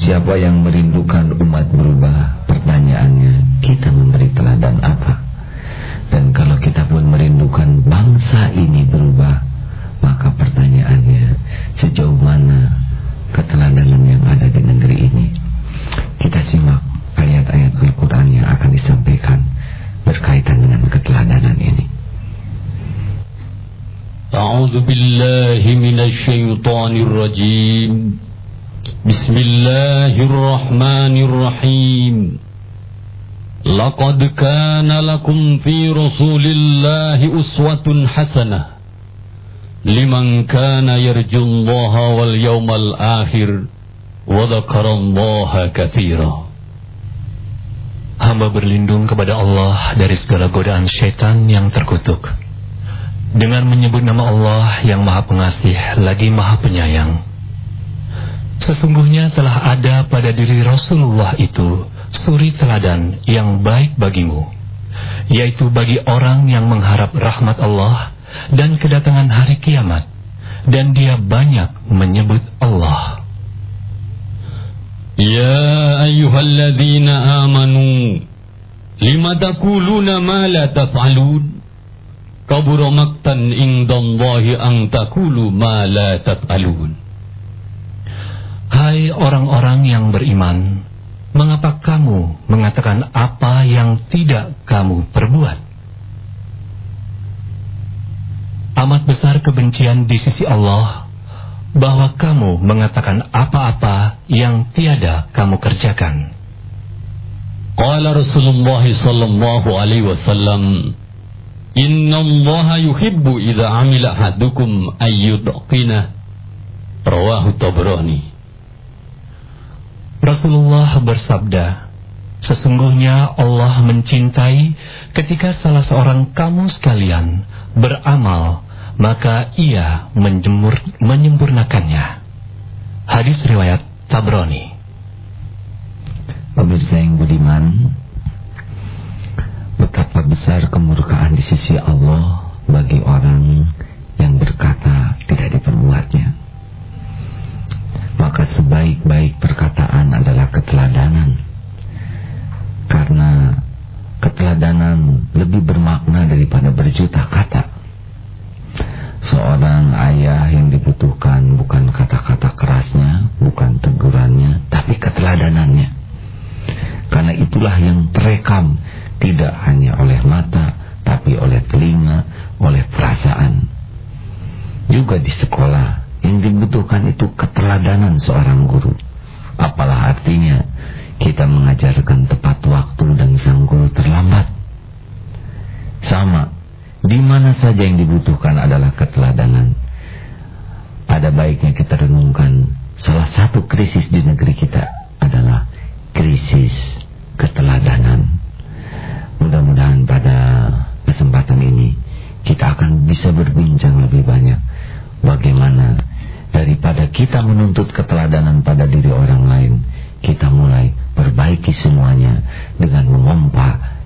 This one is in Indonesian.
siapa yang merindukan umat berubah, pertanyaannya, kita memberi teladan apa? Dan kalau kita pun merindukan bangsa ini berubah, maka pertanyaannya, sejauh mana keteladanan yang ada di negeri ini? Kita simak ayat-ayat Al-Quran yang akan disampaikan berkaitan dengan keteladanan ini. أعوذ بالله من الشيطان الرجيم بسم الله الرحمن الرحيم لقد كان لكم في رسول الله أسوة حسنة لمن كان يرجو الله واليوم الآخر وذكر الله كثيرا Hamba berlindung kepada Allah dari segala godaan syaitan yang terkutuk. Dengan menyebut nama Allah yang maha pengasih lagi maha penyayang. Sesungguhnya telah ada pada diri Rasulullah itu suri teladan yang baik bagimu, yaitu bagi orang yang mengharap rahmat Allah dan kedatangan hari kiamat, dan dia banyak menyebut Allah. Ya ayyuhalladzina amanu lima takuluna ma la taf'alun kabura maktan indallahi ang takulu ma la taf'alun Wahai orang-orang yang beriman, mengapa kamu mengatakan apa yang tidak kamu perbuat? Amat besar kebencian di sisi Allah bahwa kamu mengatakan apa-apa yang tiada kamu kerjakan. Qala Rasulullah sallallahu alaihi wasallam Inna Allah yuhibbu idha amila hadukum ayyudqina Rawahu Tabrani Rasulullah bersabda Sesungguhnya Allah mencintai ketika salah seorang kamu sekalian beramal maka ia menjemur, menyempurnakannya. Hadis riwayat Tabrani. Pemirsa yang budiman, betapa besar kemurkaan di sisi Allah bagi orang keteladanannya. Karena itulah yang terekam tidak hanya oleh mata, tapi oleh telinga, oleh perasaan. Juga di sekolah, yang dibutuhkan itu keteladanan seorang guru. Apalah artinya kita mengajarkan tepat waktu dan sang guru terlambat. Sama di mana saja yang dibutuhkan adalah keteladanan. Ada baiknya kita renungkan salah satu krisis di negeri kita adalah krisis keteladanan. Mudah-mudahan pada kesempatan ini kita akan bisa berbincang lebih banyak bagaimana daripada kita menuntut keteladanan pada diri orang lain, kita mulai perbaiki semuanya dengan memompa